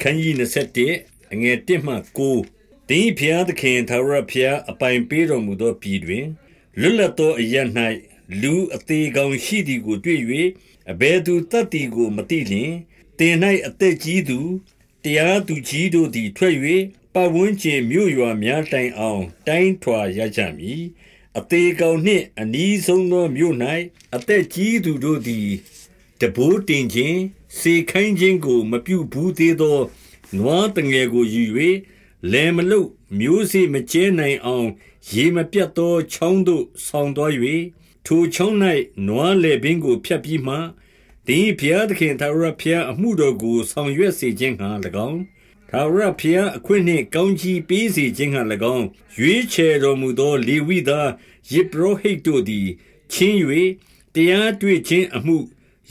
ခန်းကြီး27အငယ်1မှ9တင်းဖျားသခင်သာရဖျားအပိုင်ပေးတော်မူသောပြည်တွင်လွတ်လပ်သောအရ၌လူအသေးကောင်ရှိသည်ကိုတွေ့၍အဘယ်သူတတ်သည်ကိုမသိလျင်တင်၌အသက်ကြီးသူတရားသူကြီးတို့သည်ထွက်၍ပဝန်းကျင်မြို့ရွာများတိုင်အောင် တိုင်းထွာရကြမည်အသေးကောင်နှင့်အနီးဆုံးသောမြို့၌အသက်ကြီးသူတို့သည် တဘိုးတင်ခြင်းစေခိုင်းခြင်းကို မပြုဘူးသေးသောနွားတငယ်ကိုယူ၍လယ်မလုတ်မျိုးစေ့မကျဲနိုင်အောင် ရေမပြတ်သောချောင်းသို့ဆောင်းသွား၍ထိုချောင်း၌နွားလယ်ပင်ကိုဖြတ်ပြီးမှတင်းဖျားသခင်သာရဖျားအမှုတော်ကိုဆောင်ရွက်စေခြင်းဟာ၎င်းသာရဖျားအခွင့်နှင့်ကောင်းကြီးပေးစေခြင်းဟာ၎င်းရွေးချယ်တော်မူသောလေဝိသားယေဘရဟိတ်တို့သည်ချင်း၍တရားတွေ့ခြင်းအမှု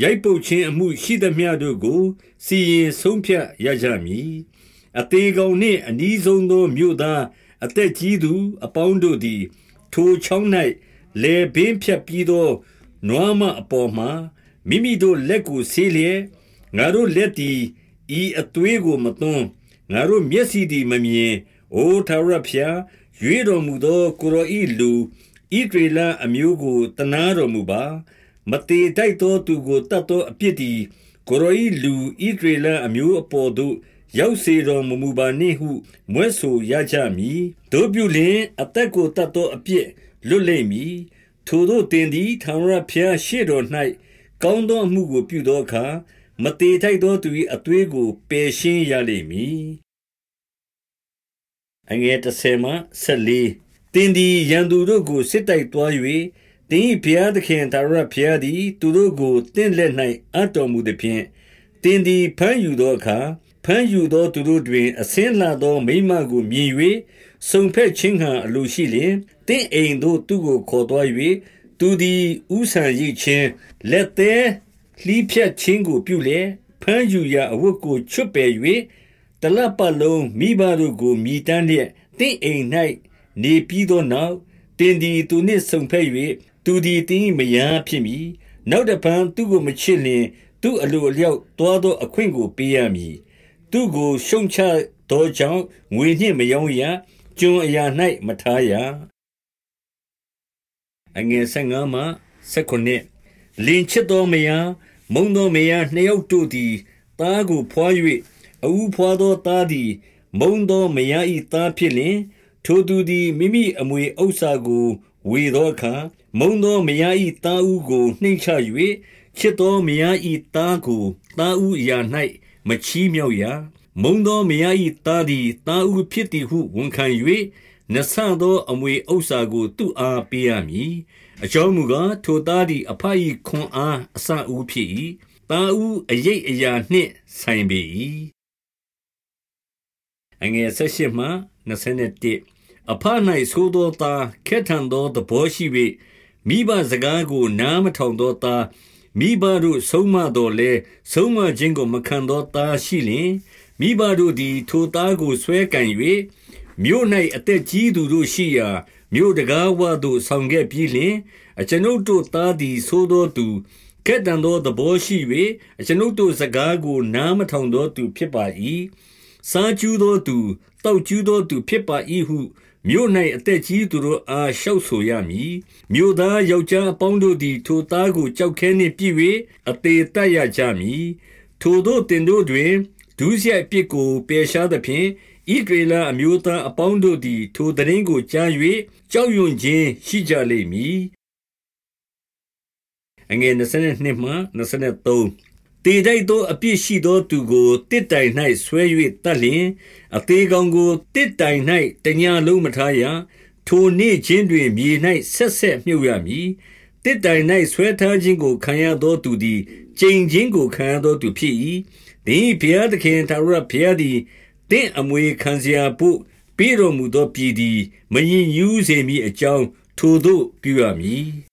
ရိုက်ပုတ်ခြင်းအမှုရှိသမျှတို့ကိုစီရင်ဆုံးဖြတ်ရကြမည်အသေးကောင်နှင့်အနီးဆုံးသောမြို့သားအသက်ကြီးသူအပေါင်းတို့သည် ထိုချောင်း၌လေဘင်းဖြတ်ပြီးသောနွားမအပေါ်မှမိမိတို့လက်ကိုဆေးလျက်ငါတို့လက်သည်ဤအသွေးကိုမသွန်းငါတို့မျက်စိသည်မမြင်အိုထာဝရဖျားရွေတော်မူသောကိုရောဤလူဣဒေလအမျိုးကိုတနာတော်မူပါ မတေတိုက်သောသူကိုတတ်သောအပြစ်သည်ကိုရောဤလူဣဒရေလအမျိုးအပေါ်သို့ရောက်စေတော်မမူပါနှင့်ဟုမွဲ့ဆိုရကြမည်တို့ပြုလင်အသက်ကိုတတ်သောအပြစ်လွတ်လိမ့်မည်ထိုတို့တင်သည်ထာဝရဘုရားရှေ့တော်၌ကောင်းသောအမှုကိုပြုသောအခါမတေထိုက်သောသူ၏အသွေးကိုပယ်ရှင်းရလိမ့်မည်အငယ်30မှ14တင်သည်ရန်သူတို့ကိုစစ်တိုက်သွား၍ သင်၏ဘုရားသခင်ထာဝရဘုရားသည် သူတို့ကိုတင့်လက်၌အပ်တော်မူသည်ဖြင့်သင်သည်ဖမ်းယူသောအခါဖမ်းယူသောသူတို့တွင် အစင်းလှသောမိမကိုမြင်၍စုံဖက်ခြင်းဟံအလိုရှိလျင်တင့်အိမ်သို့သူကိုခေါ်သွား၍သူသည်ဥဆန်ရိချင်းလက်သေးလှီးဖြတ်ခြင်းကိုပြုလျက်ဖမ်းယူရာအဝတ်ကိုချွတ်ပယ်၍တလပတ်လုံးမိဘတို့ကိုမြည်တမ်းလျက်တင့်အိမ်၌နေပြီးသောနောက်တင်သည်သူနှင့်ဆုံဖက်၍ သူသည်တင်းမယားဖြစ်မည်နောက်တပံသူကိုမချစ်လင် သူအလိုအလျောက်တွားသောအခွင့်ကိုပေးရမည်သူကိုရှုံချသောကြောင့်ငွေနှင့်မယောင်းရကျွန်အရာ၌မထားရအငယ်15မှ19လင်ချစ်သောမယားမုံသောမယားနှစ်ယောက်တို့သည်သားကိုဖွား၍အူဖွားသောသားသည် မုံသောမယား၏သားဖြစ်လင် ထိုသူသည်မိမိအမွေဥစ္စာကို ဝေသောအခါမုံသောမယား၏သားဦးကိုနှိမ့်ချ၍ချစ်သောမယား၏သားကိုသားဦးရာ၌မချီးမြှောက်ရမုံသောမယား၏သားသည်သားဦးဖြစ်သည်ဟုဝန်ခံ၍နဆန့်သောအမွေဥစ္စာကို သူ့အားပေးရမည်အကြောင်းမူကားထိုသားသည်အဖ၏ခွန်အားအစအဦးဖြစ်၏သားဦးအရိပ်အရာနှင့်ဆိုင်ပေ၏အငယ်၁၈မှ21 အဖ၌ဆိုးသောသားခက်ထန်သောသဘောရှိ၍မိဘစကားကိုနားမထောင်သောသားမိဘတို့ဆုံးမတော်လဲဆုံးမခြင်းကိုမခံသောသားရှိလျင်မိဘတို့သည်ထိုသားကိုဆွဲကန်၍မြို့၌အသက်ကြီးသူတို့ရှိရာမြို့တကားဝသို့ဆောင်ခဲ့ပြီးလျှင်အကျွန်ုပ်တို့သားသည်သိုးသောသူကဲ့တံသောသဘောရှိ၍အကျွန်ုပ်တို့စကားကိုနားမထောင်သောသူဖြစ်ပါ၏စားကျူးသောသူတောက်ကျူးသောသူဖြစ်ပါ၏ဟု မြို့၌အသက်ကြီးသူတို့အား လျှောက်ဆိုရမည် မြို့သားယောက်ျားအပေါင်းတို့သည် ထိုသားကိုကြောက်ခဲနှင့်ပြည့်၍အသေးတတ်ရကြမည် ထိုတို့တင်တို့တွင် ဒုစရိုက်ပြစ်ကို ပယ်ရှားသဖြင့်ဣဒရေလအမျိုးသားအပေါင်းတို့သည် ထိုတရင်ကိုကြား၍ကြောက်ရွံ့ခြင်းရှိကြလိမ့်မည်အငယ်22မှ23 တေတိုက်သောအပြစ်ရှိသောသူကိုတစ်တိုင်၌ဆွဲ၍တတ်လျင်အသေးကောင်ကိုတစ်တိုင်၌တညာလုံးမထားရထိုနေ့ချင်းတွင်မြေ၌ဆက်ဆက်မြုပ်ရမည်တစ်တိုင်၌ဆွဲထားခြင်းကိုခံရသောသူသည်ကြိမ်ချင်းကိုခံရသောသူဖြစ်၏သင်ဘုရားသခင်သာရဘုရားသည်တင့်အမွေခံစရာဖို့ပေးတော်မူသောပြည်သည်မရင်ယူစေမီအကြောင်းထိုတို့ပြုရမည်